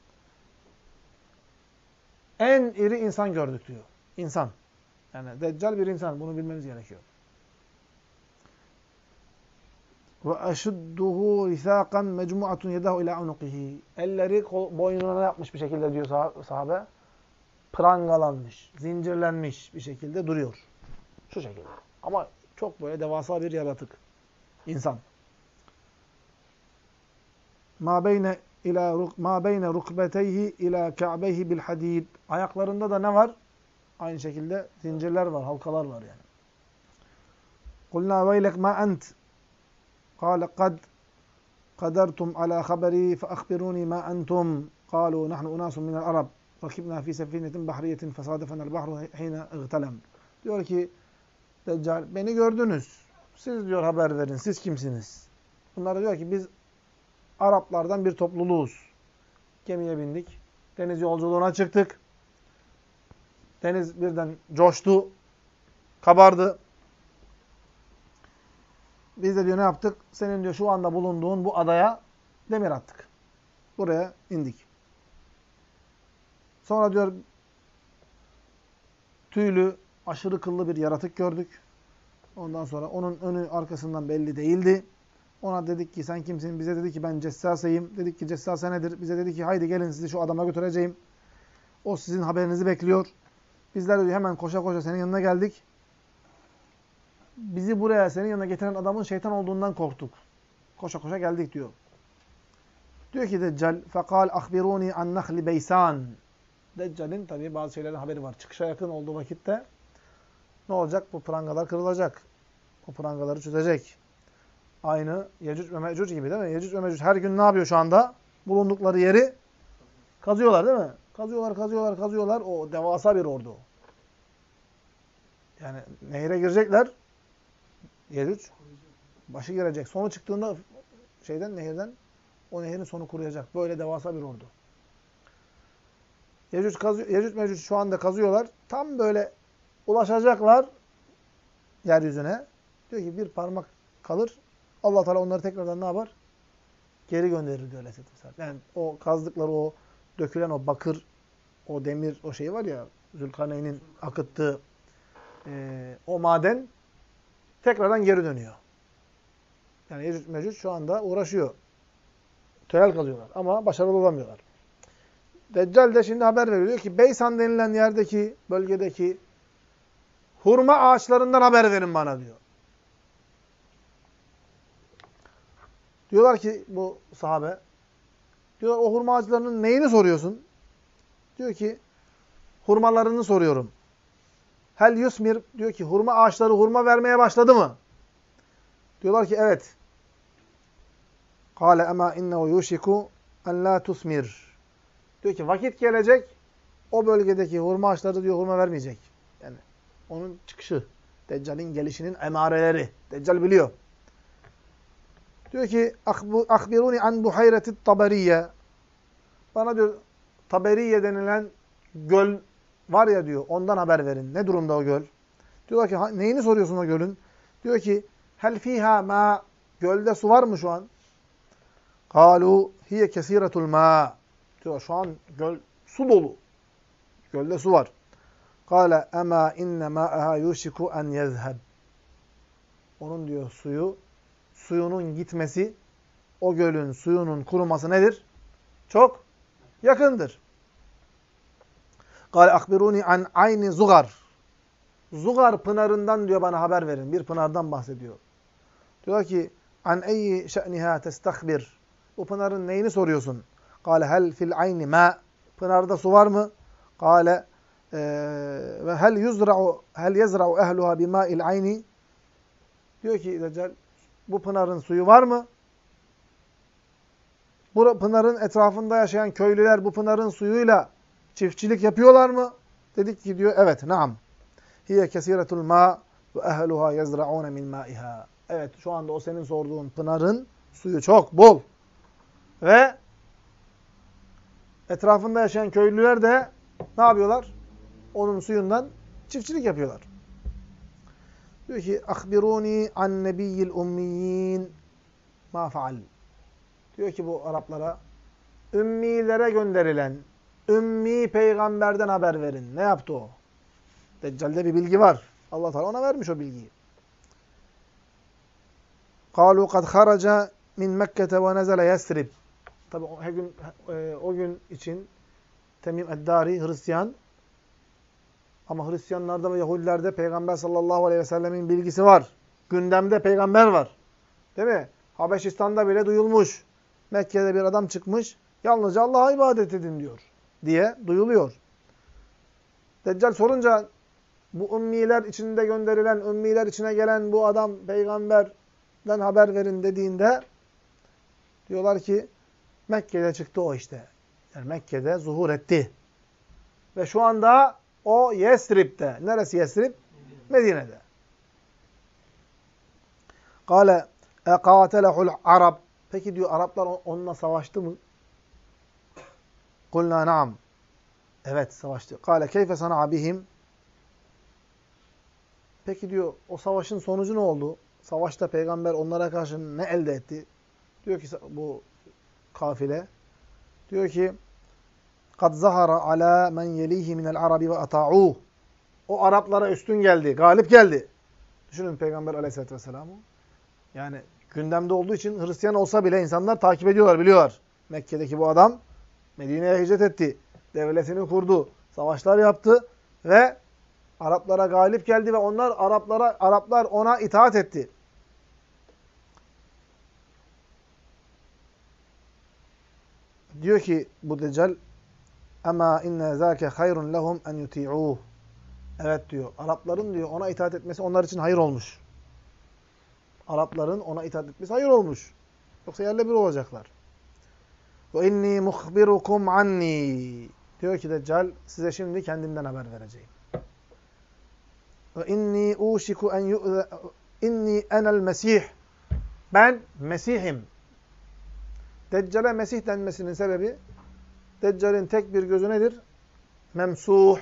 en iri insan gördük diyor. İnsan. Yani deccal bir insan. Bunu bilmeniz gerekiyor. Ve eşudduhu risaqan mecmu'atun yedahu ila unuqihi. Elleri boynuna yapmış bir şekilde diyor sahabe. Prangalanmış, zincirlenmiş bir şekilde duruyor. Şu şekilde. Ama çok böyle devasa bir yaratık. İnsan. Ma beyne ila ma beyne rukbeteyhi ila ka'beyhi bil hadid. Ayaklarında da ne var? Aynı şekilde zincirler var, halkalar var yani. Kulna veylek ma ent. Kale kad kadertum ala haberi fe akhbiruni ma entum. Kalu nahnu unasun minel arab. Rakibna fi sefinetin bahriyetin fesadefenel bahru hine ıgtelem. Diyor ki Deccal beni gördünüz. Siz diyor haber verin. Siz kimsiniz? Bunlar diyor ki biz Araplardan bir topluluğuz. Gemiye bindik. Deniz yolculuğuna çıktık. Deniz birden coştu. Kabardı. Biz de diyor ne yaptık? Senin diyor şu anda bulunduğun bu adaya demir attık. Buraya indik. Sonra diyor tüylü, aşırı kıllı bir yaratık gördük. Ondan sonra onun önü arkasından belli değildi. Ona dedik ki sen kimsin? Bize dedi ki ben cessaseyim. Dedik ki cessase nedir? Bize dedi ki haydi gelin sizi şu adama götüreceğim. O sizin haberinizi bekliyor. Bizler diyor hemen koşa koşa senin yanına geldik. Bizi buraya senin yanına getiren adamın şeytan olduğundan korktuk. Koşa koşa geldik diyor. Diyor ki Deccal fekal ahbiruni an nahli beysan. Deccal'in tabii bazı şeylerin haberi var. Çıkışa yakın olduğu vakitte ne olacak? Bu prangalar kırılacak. O prangaları çözecek. Aynı Yecüc ve Mecüc gibi değil mi? Yecüc ve Mecüc her gün ne yapıyor şu anda? Bulundukları yeri kazıyorlar değil mi? Kazıyorlar, kazıyorlar, kazıyorlar. O devasa bir ordu. Yani nehire girecekler. Yecüc. Başı girecek. Sonu çıktığında şeyden, nehirden o nehirin sonu kuruyacak. Böyle devasa bir ordu. Yecüc, kazıyor, Yecüc Mecüc şu anda kazıyorlar. Tam böyle ulaşacaklar yeryüzüne. Diyor ki bir parmak kalır. Allah Teala onları tekrardan ne yapar? Geri gönderir diyor Aleyhisselatü Vesselam. Yani o kazdıkları o dökülen o bakır, o demir, o şey var ya Zülkarneyn'in akıttığı e, o maden tekrardan geri dönüyor. Yani Yecüc Mecüc şu anda uğraşıyor. Tünel kazıyorlar ama başarılı olamıyorlar. Deccal de şimdi haber veriyor. Diyor ki Beysan denilen yerdeki, bölgedeki hurma ağaçlarından haber verin bana diyor. Diyorlar ki bu sahabe, diyor o hurma ağaçlarının neyini soruyorsun? Diyor ki hurmalarını soruyorum. Hel yusmir diyor ki hurma ağaçları hurma vermeye başladı mı? Diyorlar ki evet. Kale ama innehu yushiku en la tusmir. Diyor ki vakit gelecek o bölgedeki hurma ağaçları diyor hurma vermeyecek. Yani onun çıkışı. Deccal'in gelişinin emareleri. Deccal biliyor. Diyor ki akbiruni an buhayreti taberiye. Bana diyor Taberiye denilen göl var ya diyor. Ondan haber verin. Ne durumda o göl? Diyorlar ki neyini soruyorsun o gölün? Diyor ki hel fiha ma gölde su var mı şu an? Kalu hiye kesiretul ma. Diyor şu an göl su dolu. Gölde su var. Kale ema inne ma'aha yushiku en yezheb. Onun diyor suyu, suyunun gitmesi, o gölün suyunun kuruması nedir? Çok yakındır. Kale akbiruni an ayni zugar. Zugar pınarından diyor bana haber verin. Bir pınardan bahsediyor. Diyor ki an eyyi şe'niha testakbir. Bu pınarın neyini soruyorsun? Kale hel fil ayni ma. Pınarda su var mı? Kale ve hel yuzra'u hel yezra'u ehluha bima'il ayni. Diyor ki Deccal bu pınarın suyu var mı? Bu pınarın etrafında yaşayan köylüler bu pınarın suyuyla çiftçilik yapıyorlar mı? Dedik ki diyor evet naam. Hiye kesiretul ma ve ehluha yezra'un min ma'iha. Evet şu anda o senin sorduğun pınarın suyu çok bol. Ve etrafında yaşayan köylüler de ne yapıyorlar? Onun suyundan çiftçilik yapıyorlar. Diyor ki akbiruni an nebiyyil ummiyin ma faal. Diyor ki bu Araplara ümmilere gönderilen ümmi peygamberden haber verin. Ne yaptı o? Deccal'de bir bilgi var. Allah Teala ona vermiş o bilgiyi. قالوا قد خرج min Mekke'te ve nezele Yesrib. Tabi o gün, e, o gün için Temim Eddari Hristiyan ama Hristiyanlarda ve Yahudilerde Peygamber sallallahu aleyhi ve sellemin bilgisi var. Gündemde peygamber var. Değil mi? Habeşistan'da bile duyulmuş. Mekke'de bir adam çıkmış. Yalnızca Allah'a ibadet edin diyor. Diye duyuluyor. Deccal sorunca bu ümmiler içinde gönderilen, ümmiler içine gelen bu adam peygamberden haber verin dediğinde diyorlar ki Mekke'de çıktı o işte. Yani Mekke'de zuhur etti. Ve şu anda o Yesrib'de. Neresi Yesrib? Medine'de. Kale eqatelehul Arab. Peki diyor Araplar onunla savaştı mı? Kulna naam. Evet savaştı. Kale keyfe sana bihim. Peki diyor o savaşın sonucu ne oldu? Savaşta peygamber onlara karşı ne elde etti? Diyor ki bu kafile. Diyor ki kad zahara ala men yelihi minel arabi ve ata'uh. O Araplara üstün geldi, galip geldi. Düşünün Peygamber aleyhissalatü vesselam'ı. Yani gündemde olduğu için Hristiyan olsa bile insanlar takip ediyorlar, biliyorlar. Mekke'deki bu adam Medine'ye hicret etti. Devletini kurdu. Savaşlar yaptı ve Araplara galip geldi ve onlar Araplara Araplar ona itaat etti. Diyor ki bu Deccal ama inne zâke hayrun lehum en yuti'ûh. Evet diyor. Arapların diyor ona itaat etmesi onlar için hayır olmuş. Arapların ona itaat etmesi hayır olmuş. Yoksa yerle bir olacaklar. Ve inni muhbirukum anni. Diyor ki Deccal size şimdi kendimden haber vereceğim. Ve inni uşiku en yu'ze inni enel mesih. Ben Mesih'im. Deccal'e Mesih denmesinin sebebi Deccal'in tek bir gözü nedir? Memsuh.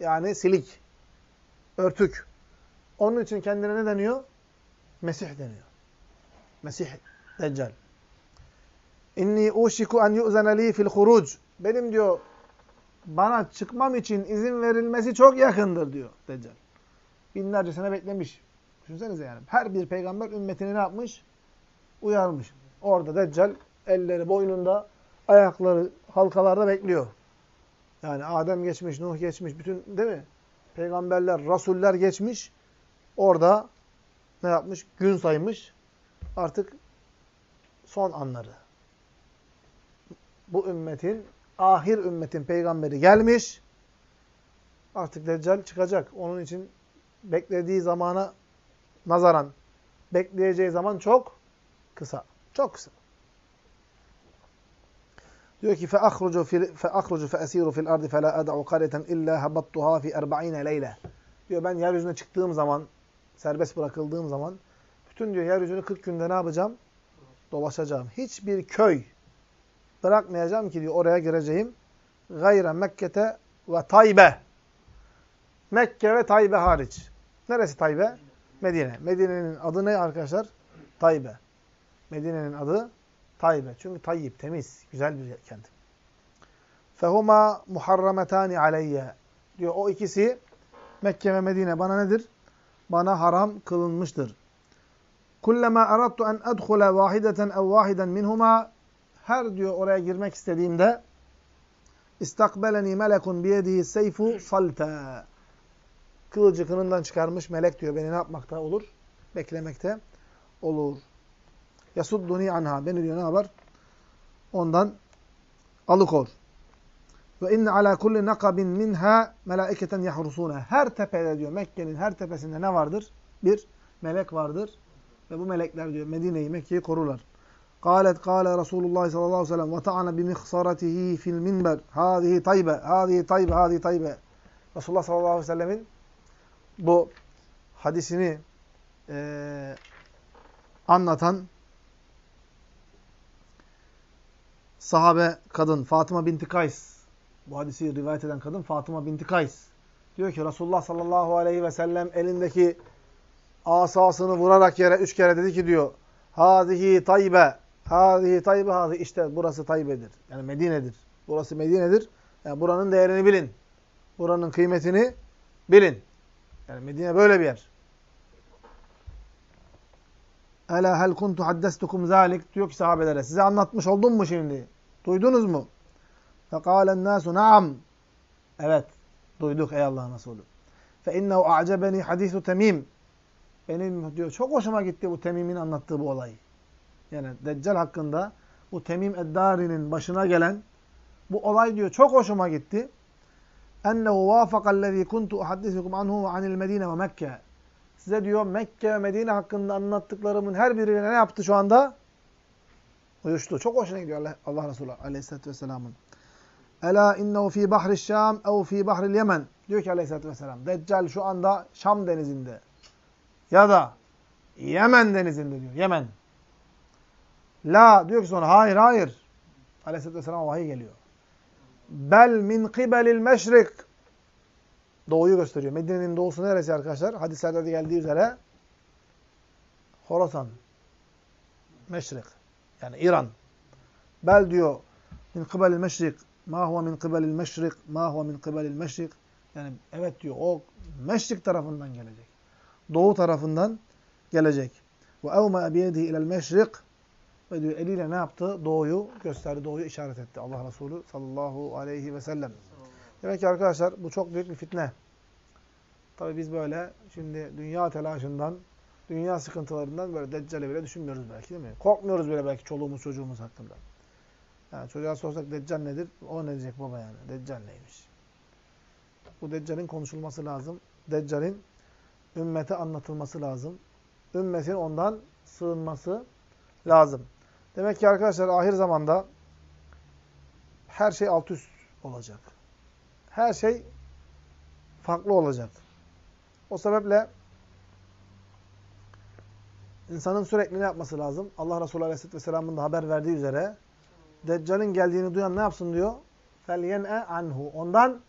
Yani silik. Örtük. Onun için kendine ne deniyor? Mesih deniyor. Mesih Deccal. İnni uşiku en yu'zene li fil huruc. Benim diyor bana çıkmam için izin verilmesi çok yakındır diyor Deccal. Binlerce sene beklemiş. Düşünsenize yani. Her bir peygamber ümmetini ne yapmış? Uyarmış. Orada Deccal elleri boynunda, ayakları halkalarda bekliyor. Yani Adem geçmiş, Nuh geçmiş, bütün değil mi? Peygamberler, rasuller geçmiş. Orada ne yapmış? Gün saymış. Artık son anları. Bu ümmetin, ahir ümmetin peygamberi gelmiş. Artık Deccal çıkacak. Onun için beklediği zamana nazaran bekleyeceği zaman çok kısa. Çok kısa. Diyor ki فَأَخْرُجُ فَأَخْرُجُ فَأَسِيرُ فِي الْأَرْضِ فَلَا أَدَعُ قَرْيَةً إِلَّا هَبَطْتُهَا فِي اَرْبَعِينَ لَيْلَةً Diyor ben yeryüzüne çıktığım zaman, serbest bırakıldığım zaman, bütün diyor yeryüzünü 40 günde ne yapacağım? Dolaşacağım. Hiçbir köy bırakmayacağım ki diyor oraya gireceğim. Gayre Mekke'te ve Taybe. Mekke ve Taybe hariç. Neresi Taybe? Medine. Medine'nin adı ne arkadaşlar? Taybe. Medine'nin adı Taybe. Çünkü tayyip, temiz, güzel bir kent. Fehuma muharrametani aleyye. Diyor o ikisi Mekke ve Medine bana nedir? Bana haram kılınmıştır. Kullama aradtu en edhule vahideten ev vahiden minhuma her diyor oraya girmek istediğimde İstakbeleni melekun biyedihi seyfu salta. Kılıcı kınından çıkarmış melek diyor. Beni ne yapmakta olur? Beklemekte olur. Yasudduni anha. Beni diyor ne yapar? Ondan alıkor. Ve inne ala kulli nakabin minha melaiketen yahrusuna. Her tepede diyor Mekke'nin her tepesinde ne vardır? Bir melek vardır. Ve bu melekler diyor Medine'yi, Mekke'yi korurlar. قالت قال رسول الله صلى الله عليه وسلم وطعن بمخصرته في المنبر هذه طيبة هذه طيبة هذه طيبة Resulullah sallallahu aleyhi ve sellemin bu hadisini e, anlatan sahabe kadın Fatıma binti Kays bu hadisi rivayet eden kadın Fatıma binti Kays diyor ki Resulullah sallallahu aleyhi ve sellem elindeki asasını vurarak yere üç kere dedi ki diyor Hâzihi taybe Hâzihi taybe hâzihi işte burası Taybe'dir. Yani Medine'dir. Burası Medine'dir. Yani buranın değerini bilin. Buranın kıymetini bilin. Yani Medine böyle bir yer. Ela hel kuntu haddestukum zalik diyor ki sahabelere. Size anlatmış oldum mu şimdi? Duydunuz mu? Fekâlen nâsu naam. Evet. Duyduk ey Allah'ın Resulü. Fe innehu a'cebeni hadisu temim. Benim diyor çok hoşuma gitti bu Temim'in anlattığı bu olay. Yani Deccal hakkında bu Temim Eddari'nin başına gelen bu olay diyor çok hoşuma gitti. Ennehu vâfakallezî kuntu uhaddisukum anhu ve anil Medine ve Mekke. Size diyor Mekke ve Medine hakkında anlattıklarımın her biriyle ne yaptı şu anda? Uyuştu. Çok hoşuna gidiyor Allah, Allah Resulü aleyhissalatü vesselamın. Ela innehu fi bahri Şam ev fi bahri Yemen. Diyor ki aleyhissalatü vesselam. Deccal şu anda Şam denizinde. Ya da Yemen denizinde diyor. Yemen. La diyor ki sonra hayır hayır. Aleyhisselatü Vesselam vahiy geliyor. Bel min kibelil meşrik. Doğuyu gösteriyor. Medine'nin doğusu neresi arkadaşlar? Hadislerde de geldiği üzere Horasan. Meşrik. Yani İran. Bel diyor min kibelil meşrik. Ma huve min kibelil meşrik. Ma huve min kibelil meşrik. Yani evet diyor o meşrik tarafından gelecek. Doğu tarafından gelecek. Ve evme biyedihi ilel meşrik ve diyor eliyle ne yaptı? Doğuyu gösterdi, doğuyu işaret etti. Allah Resulü sallallahu aleyhi ve sellem. Demek ki arkadaşlar bu çok büyük bir fitne. Tabi biz böyle şimdi dünya telaşından, dünya sıkıntılarından böyle Deccal'i bile düşünmüyoruz belki değil mi? Korkmuyoruz bile belki çoluğumuz çocuğumuz hakkında. Yani çocuğa sorsak Deccal nedir? O ne diyecek baba yani? Deccal neymiş? Bu Deccal'in konuşulması lazım. Deccal'in ümmete anlatılması lazım. Ümmetin ondan sığınması lazım. Demek ki arkadaşlar ahir zamanda her şey alt üst olacak. Her şey farklı olacak. O sebeple insanın sürekli ne yapması lazım? Allah Resulü Aleyhisselatü Vesselam'ın da haber verdiği üzere Deccal'in geldiğini duyan ne yapsın diyor? فَلْيَنْءَ anhu. Ondan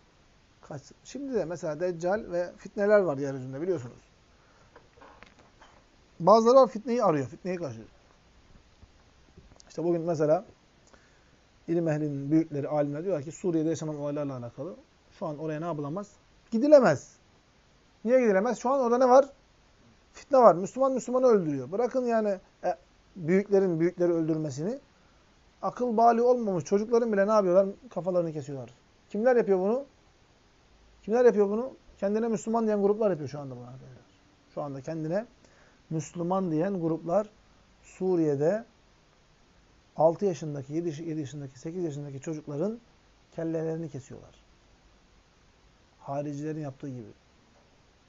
kaçsın. Şimdi de mesela Deccal ve fitneler var yeryüzünde biliyorsunuz. Bazıları var fitneyi arıyor, fitneyi kaçırıyor. İşte bugün mesela ilim ehlinin büyükleri, alimler diyorlar ki Suriye'de yaşanan olaylarla alakalı şu an oraya ne yapılamaz? Gidilemez. Niye gidilemez? Şu an orada ne var? Fitne var. Müslüman Müslümanı öldürüyor. Bırakın yani e, büyüklerin büyükleri öldürmesini. Akıl bali olmamış çocukların bile ne yapıyorlar? Kafalarını kesiyorlar. Kimler yapıyor bunu? Kimler yapıyor bunu? Kendine Müslüman diyen gruplar yapıyor şu anda bunu. Şu anda kendine Müslüman diyen gruplar Suriye'de 6 yaşındaki, 7, 7 yaşındaki, 8 yaşındaki çocukların kellelerini kesiyorlar. Haricilerin yaptığı gibi.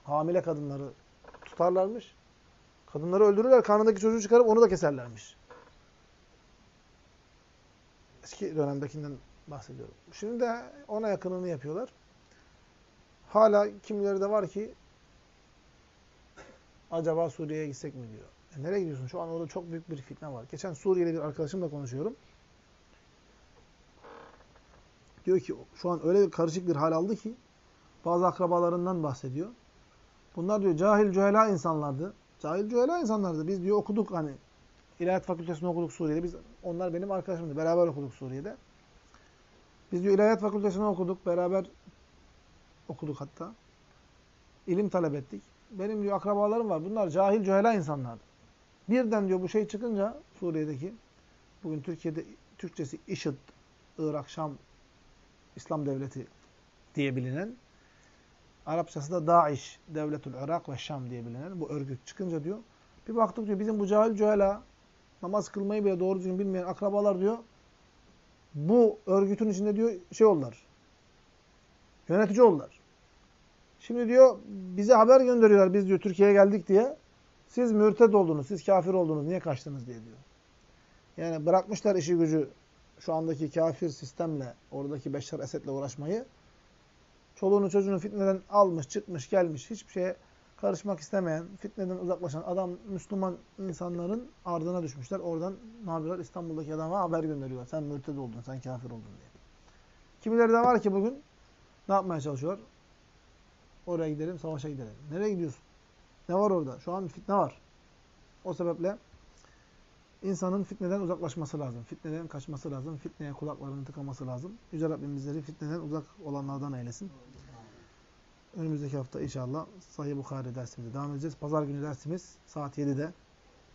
Hamile kadınları tutarlarmış. Kadınları öldürürler, karnındaki çocuğu çıkarıp onu da keserlermiş. Eski dönemdekinden bahsediyorum. Şimdi de ona yakınını yapıyorlar. Hala kimileri de var ki acaba Suriye'ye gitsek mi diyor. E nereye gidiyorsun? Şu an orada çok büyük bir fitne var. Geçen Suriyeli bir arkadaşımla konuşuyorum. Diyor ki şu an öyle karışık bir hal aldı ki bazı akrabalarından bahsediyor. Bunlar diyor cahil cühela insanlardı. Cahil cühela insanlardı. Biz diyor okuduk hani İlahiyat Fakültesini okuduk Suriye'de. Biz onlar benim arkadaşımdı. Beraber okuduk Suriye'de. Biz diyor İlahiyat Fakültesini okuduk. Beraber okuduk hatta. İlim talep ettik. Benim diyor akrabalarım var. Bunlar cahil cühela insanlardı. Birden diyor bu şey çıkınca Suriye'deki bugün Türkiye'de Türkçesi IŞİD, Irak, Şam İslam devleti diye bilinen, Arapçası da Daesh, Devletül Irak ve Şam diye bilinen bu örgüt çıkınca diyor, bir baktık diyor bizim bu cahil cühela, namaz kılmayı bile doğru düzgün bilmeyen akrabalar diyor, bu örgütün içinde diyor şey oldular, yönetici oldular. Şimdi diyor bize haber gönderiyorlar biz diyor Türkiye'ye geldik diye. Siz mürted oldunuz, siz kafir oldunuz, niye kaçtınız diye diyor. Yani bırakmışlar işi gücü şu andaki kafir sistemle, oradaki Beşar Esed'le uğraşmayı. Çoluğunu çocuğunu fitneden almış, çıkmış, gelmiş, hiçbir şeye karışmak istemeyen, fitneden uzaklaşan adam, Müslüman insanların ardına düşmüşler. Oradan ne yapıyorlar? İstanbul'daki adama haber gönderiyorlar. Sen mürted oldun, sen kafir oldun diye. Kimileri de var ki bugün ne yapmaya çalışıyorlar? Oraya gidelim, savaşa gidelim. Nereye gidiyorsun? Ne var orada? Şu an fitne var. O sebeple insanın fitneden uzaklaşması lazım. Fitneden kaçması lazım. Fitneye kulaklarını tıkaması lazım. Yüce Rabbim bizleri fitneden uzak olanlardan eylesin. Önümüzdeki hafta inşallah Sahih Bukhari dersimize devam edeceğiz. Pazar günü dersimiz saat 7'de.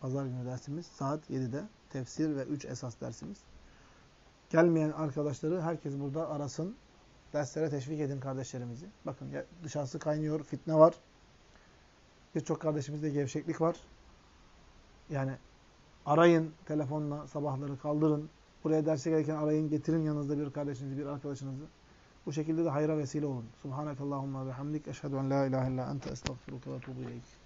Pazar günü dersimiz saat 7'de. Tefsir ve 3 esas dersimiz. Gelmeyen arkadaşları herkes burada arasın. Derslere teşvik edin kardeşlerimizi. Bakın dışarısı kaynıyor, fitne var. Birçok kardeşimizde gevşeklik var. Yani arayın telefonla sabahları kaldırın. Buraya derse gelirken arayın getirin yanınızda bir kardeşinizi, bir arkadaşınızı. Bu şekilde de hayra vesile olun. Subhanakallahumma ve hamdik. Eşhedü en la ilahe illa ente estağfiruka ve tuğbu ileyk.